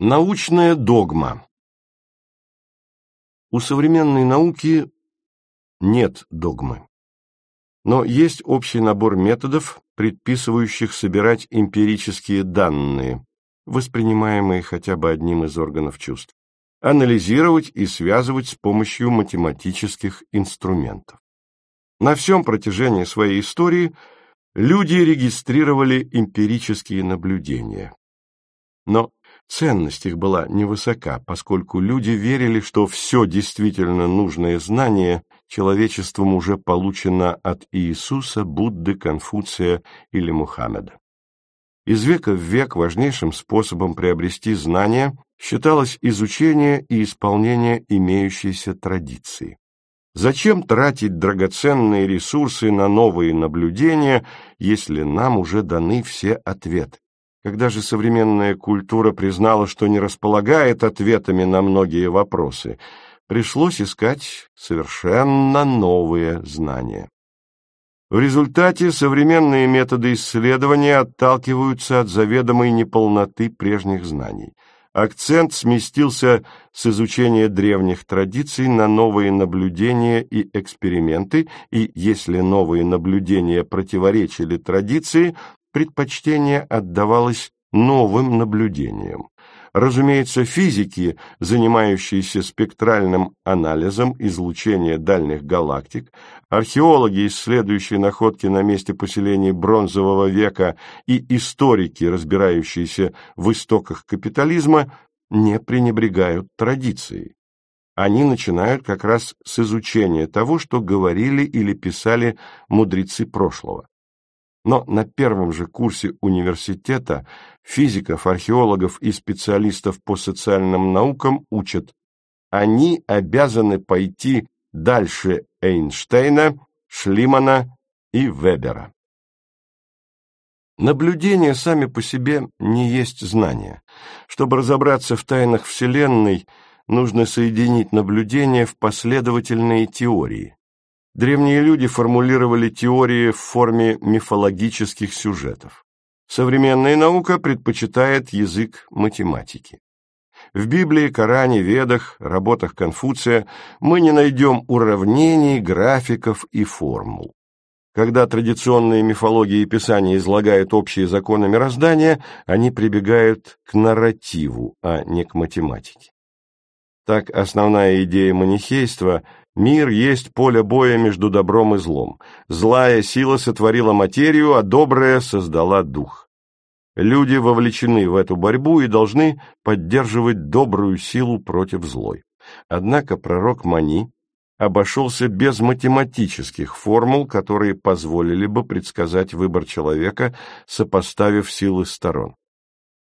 Научная догма У современной науки нет догмы. Но есть общий набор методов, предписывающих собирать эмпирические данные, воспринимаемые хотя бы одним из органов чувств, анализировать и связывать с помощью математических инструментов. На всем протяжении своей истории люди регистрировали эмпирические наблюдения. Но Ценность их была невысока, поскольку люди верили, что все действительно нужное знание человечеством уже получено от Иисуса, Будды, Конфуция или Мухаммеда. Из века в век важнейшим способом приобрести знания считалось изучение и исполнение имеющейся традиции. Зачем тратить драгоценные ресурсы на новые наблюдения, если нам уже даны все ответы? Когда же современная культура признала, что не располагает ответами на многие вопросы, пришлось искать совершенно новые знания. В результате современные методы исследования отталкиваются от заведомой неполноты прежних знаний. Акцент сместился с изучения древних традиций на новые наблюдения и эксперименты, и если новые наблюдения противоречили традиции, предпочтение отдавалось новым наблюдениям. Разумеется, физики, занимающиеся спектральным анализом излучения дальних галактик, археологи, исследующие находки на месте поселений бронзового века и историки, разбирающиеся в истоках капитализма, не пренебрегают традицией. Они начинают как раз с изучения того, что говорили или писали мудрецы прошлого. Но на первом же курсе университета физиков, археологов и специалистов по социальным наукам учат, они обязаны пойти дальше Эйнштейна, Шлимана и Вебера. Наблюдения сами по себе не есть знания. Чтобы разобраться в тайнах Вселенной, нужно соединить наблюдения в последовательные теории. Древние люди формулировали теории в форме мифологических сюжетов. Современная наука предпочитает язык математики. В Библии, Коране, Ведах, работах Конфуция мы не найдем уравнений, графиков и формул. Когда традиционные мифологии и писания излагают общие законы мироздания, они прибегают к нарративу, а не к математике. Так основная идея манихейства Мир есть поле боя между добром и злом. Злая сила сотворила материю, а добрая создала дух. Люди вовлечены в эту борьбу и должны поддерживать добрую силу против злой. Однако пророк Мани обошелся без математических формул, которые позволили бы предсказать выбор человека, сопоставив силы сторон.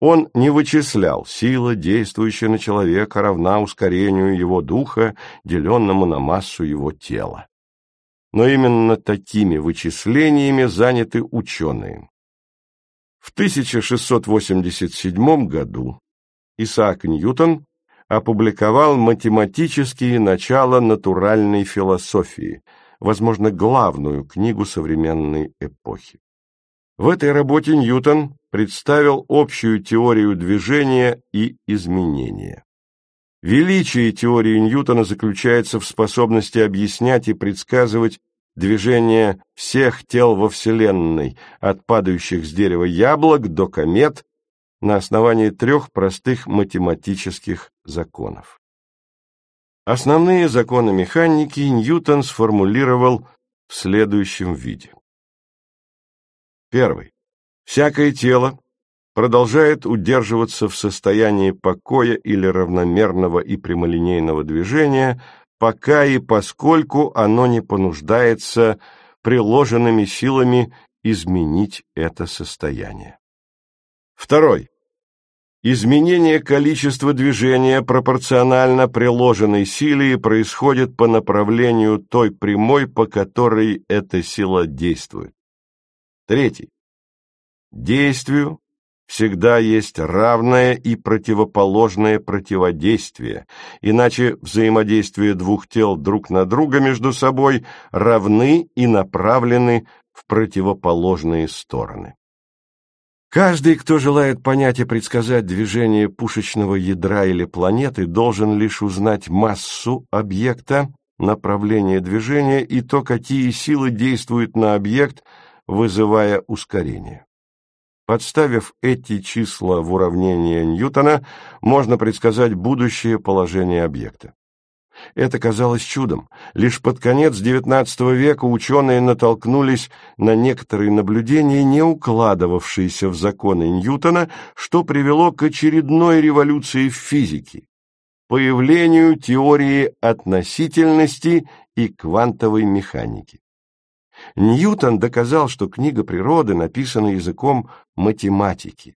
Он не вычислял, сила, действующая на человека, равна ускорению его духа, деленному на массу его тела. Но именно такими вычислениями заняты ученые. В 1687 году Исаак Ньютон опубликовал математические начала натуральной философии, возможно, главную книгу современной эпохи. В этой работе Ньютон представил общую теорию движения и изменения. Величие теории Ньютона заключается в способности объяснять и предсказывать движение всех тел во Вселенной, от падающих с дерева яблок до комет, на основании трех простых математических законов. Основные законы механики Ньютон сформулировал в следующем виде. Первый. Всякое тело продолжает удерживаться в состоянии покоя или равномерного и прямолинейного движения, пока и поскольку оно не понуждается приложенными силами изменить это состояние. Второй. Изменение количества движения пропорционально приложенной силе происходит по направлению той прямой, по которой эта сила действует. Третий. Действию всегда есть равное и противоположное противодействие, иначе взаимодействие двух тел друг на друга между собой равны и направлены в противоположные стороны. Каждый, кто желает понять и предсказать движение пушечного ядра или планеты, должен лишь узнать массу объекта, направление движения и то, какие силы действуют на объект, вызывая ускорение. Подставив эти числа в уравнение Ньютона, можно предсказать будущее положение объекта. Это казалось чудом. Лишь под конец XIX века ученые натолкнулись на некоторые наблюдения, не укладывавшиеся в законы Ньютона, что привело к очередной революции в физике – появлению теории относительности и квантовой механики. Ньютон доказал, что книга природы написана языком математики.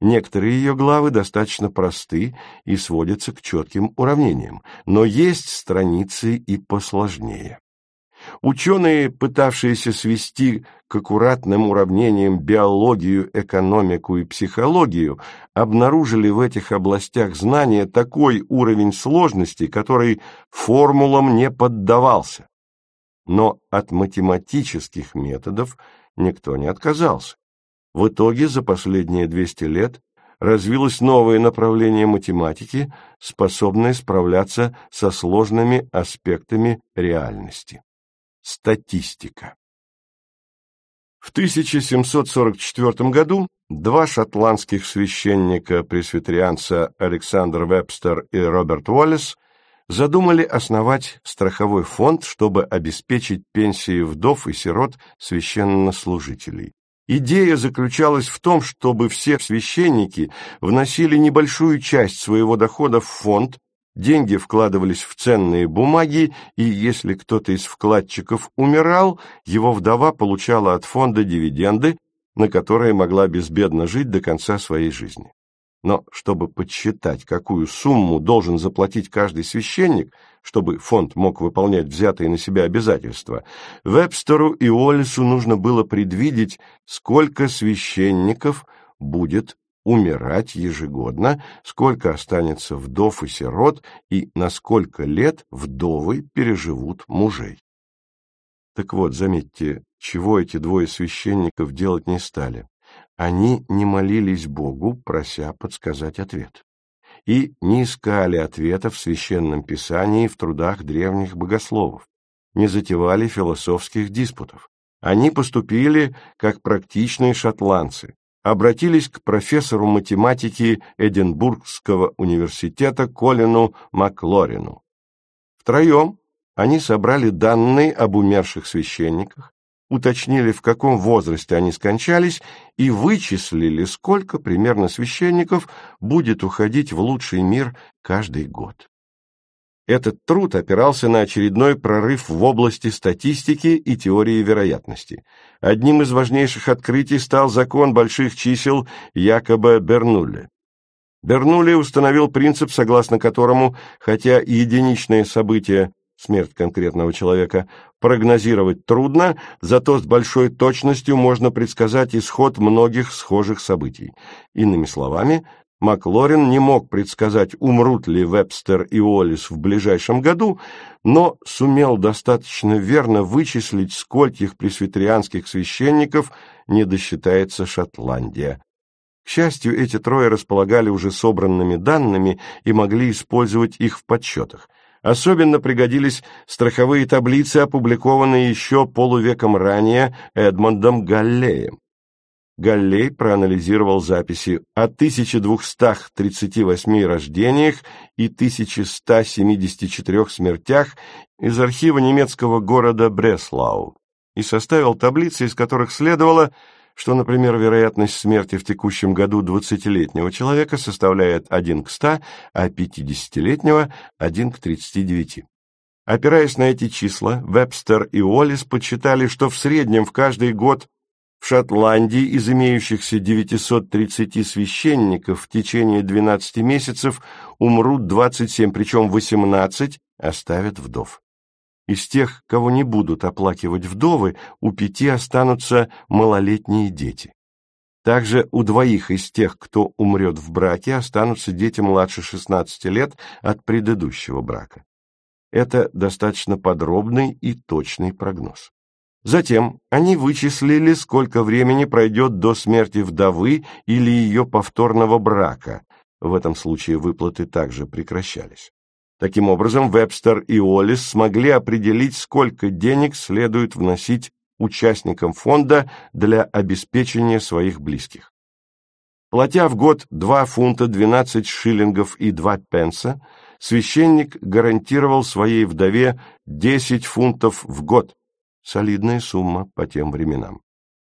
Некоторые ее главы достаточно просты и сводятся к четким уравнениям, но есть страницы и посложнее. Ученые, пытавшиеся свести к аккуратным уравнениям биологию, экономику и психологию, обнаружили в этих областях знания такой уровень сложности, который формулам не поддавался. Но от математических методов никто не отказался. В итоге за последние 200 лет развилось новое направление математики, способное справляться со сложными аспектами реальности. Статистика. В 1744 году два шотландских священника-пресвитерианца Александр Вебстер и Роберт Уоллес задумали основать страховой фонд, чтобы обеспечить пенсии вдов и сирот священнослужителей. Идея заключалась в том, чтобы все священники вносили небольшую часть своего дохода в фонд, деньги вкладывались в ценные бумаги, и если кто-то из вкладчиков умирал, его вдова получала от фонда дивиденды, на которые могла безбедно жить до конца своей жизни. Но чтобы подсчитать, какую сумму должен заплатить каждый священник, чтобы фонд мог выполнять взятые на себя обязательства, Вебстеру и Уоллесу нужно было предвидеть, сколько священников будет умирать ежегодно, сколько останется вдов и сирот и на сколько лет вдовы переживут мужей. Так вот, заметьте, чего эти двое священников делать не стали. Они не молились Богу, прося подсказать ответ, и не искали ответа в Священном Писании и в трудах древних богословов, не затевали философских диспутов. Они поступили как практичные шотландцы, обратились к профессору математики Эдинбургского университета Колину Маклорину. Втроем они собрали данные об умерших священниках, уточнили, в каком возрасте они скончались, и вычислили, сколько примерно священников будет уходить в лучший мир каждый год. Этот труд опирался на очередной прорыв в области статистики и теории вероятности. Одним из важнейших открытий стал закон больших чисел якобы Бернулли. Бернулли установил принцип, согласно которому, хотя единичные события смерть конкретного человека, прогнозировать трудно, зато с большой точностью можно предсказать исход многих схожих событий. Иными словами, Маклорин не мог предсказать, умрут ли Вебстер и Уоллес в ближайшем году, но сумел достаточно верно вычислить, скольких пресвитерианских священников не досчитается Шотландия. К счастью, эти трое располагали уже собранными данными и могли использовать их в подсчетах – Особенно пригодились страховые таблицы, опубликованные еще полувеком ранее Эдмондом Галлеем. Галлей проанализировал записи о 1238 рождениях и 1174 смертях из архива немецкого города Бреслау и составил таблицы, из которых следовало, что, например, вероятность смерти в текущем году 20-летнего человека составляет 1 к 100, а 50-летнего – 1 к 39. Опираясь на эти числа, Вебстер и Уоллес подсчитали, что в среднем в каждый год в Шотландии из имеющихся 930 священников в течение 12 месяцев умрут 27, причем 18 оставят вдов. Из тех, кого не будут оплакивать вдовы, у пяти останутся малолетние дети. Также у двоих из тех, кто умрет в браке, останутся дети младше 16 лет от предыдущего брака. Это достаточно подробный и точный прогноз. Затем они вычислили, сколько времени пройдет до смерти вдовы или ее повторного брака. В этом случае выплаты также прекращались. Таким образом, Вебстер и Олис смогли определить, сколько денег следует вносить участникам фонда для обеспечения своих близких. Платя в год 2 фунта 12 шиллингов и 2 пенса, священник гарантировал своей вдове 10 фунтов в год, солидная сумма по тем временам.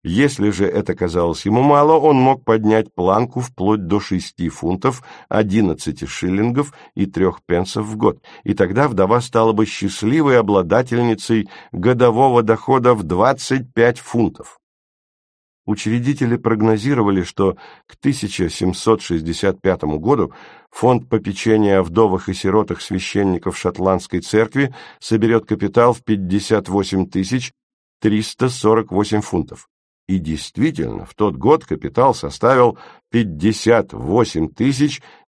Если же это казалось ему мало, он мог поднять планку вплоть до шести фунтов, одиннадцати шиллингов и трех пенсов в год, и тогда вдова стала бы счастливой обладательницей годового дохода в двадцать пять фунтов. Учредители прогнозировали, что к 1765 году фонд попечения о вдовах и сиротах священников шотландской церкви соберет капитал в 58 348 фунтов. И действительно, в тот год капитал составил 58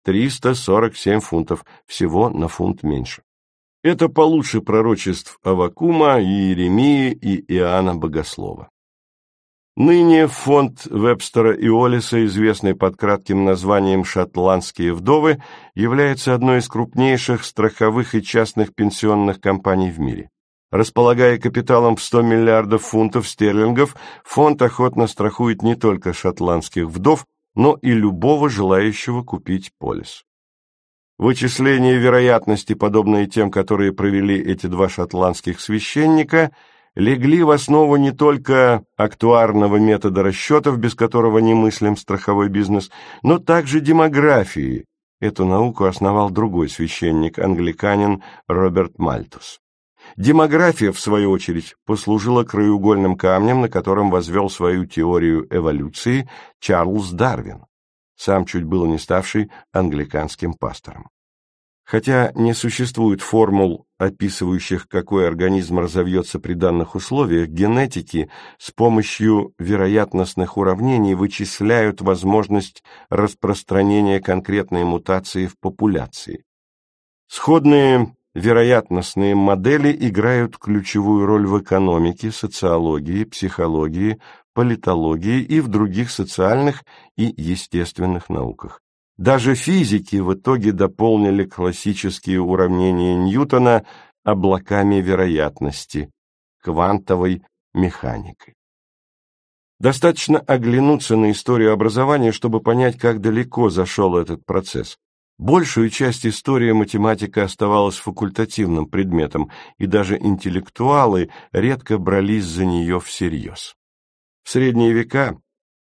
347 фунтов, всего на фунт меньше. Это получше пророчеств Авакума, Иеремии и Иоанна Богослова. Ныне фонд Вебстера и Олиса, известный под кратким названием «Шотландские вдовы», является одной из крупнейших страховых и частных пенсионных компаний в мире. Располагая капиталом в 100 миллиардов фунтов стерлингов, фонд охотно страхует не только шотландских вдов, но и любого желающего купить полис. Вычисления вероятности, подобные тем, которые провели эти два шотландских священника – легли в основу не только актуарного метода расчетов, без которого не мыслим страховой бизнес, но также демографии. Эту науку основал другой священник, англиканин Роберт Мальтус. Демография, в свою очередь, послужила краеугольным камнем, на котором возвел свою теорию эволюции Чарльз Дарвин, сам чуть было не ставший англиканским пастором. Хотя не существует формул, описывающих, какой организм разовьется при данных условиях, генетики с помощью вероятностных уравнений вычисляют возможность распространения конкретной мутации в популяции. Сходные вероятностные модели играют ключевую роль в экономике, социологии, психологии, политологии и в других социальных и естественных науках. Даже физики в итоге дополнили классические уравнения Ньютона облаками вероятности, квантовой механикой. Достаточно оглянуться на историю образования, чтобы понять, как далеко зашел этот процесс. Большую часть истории математика оставалась факультативным предметом, и даже интеллектуалы редко брались за нее всерьез. В средние века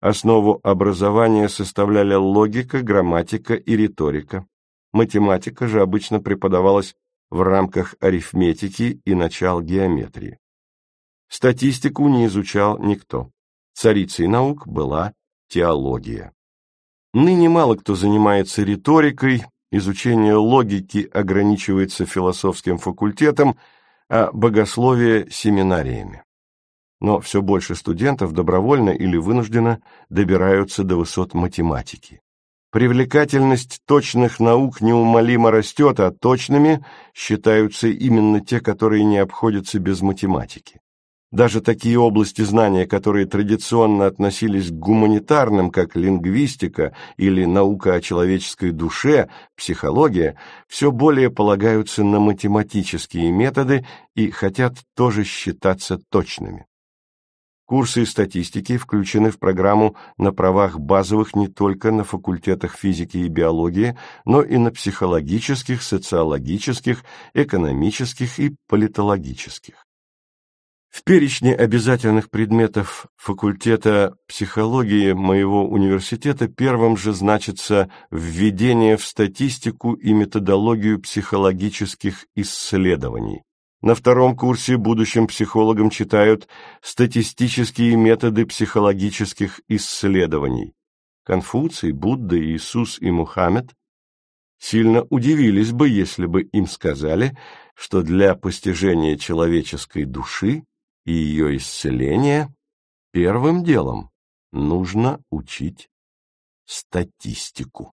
Основу образования составляли логика, грамматика и риторика. Математика же обычно преподавалась в рамках арифметики и начал геометрии. Статистику не изучал никто. Царицей наук была теология. Ныне мало кто занимается риторикой, изучение логики ограничивается философским факультетом, а богословие – семинариями но все больше студентов добровольно или вынужденно добираются до высот математики. Привлекательность точных наук неумолимо растет, а точными считаются именно те, которые не обходятся без математики. Даже такие области знания, которые традиционно относились к гуманитарным, как лингвистика или наука о человеческой душе, психология, все более полагаются на математические методы и хотят тоже считаться точными. Курсы статистики включены в программу на правах базовых не только на факультетах физики и биологии, но и на психологических, социологических, экономических и политологических. В перечне обязательных предметов факультета психологии моего университета первым же значится введение в статистику и методологию психологических исследований. На втором курсе будущим психологам читают статистические методы психологических исследований. Конфуций, Будда, Иисус и Мухаммед сильно удивились бы, если бы им сказали, что для постижения человеческой души и ее исцеления первым делом нужно учить статистику.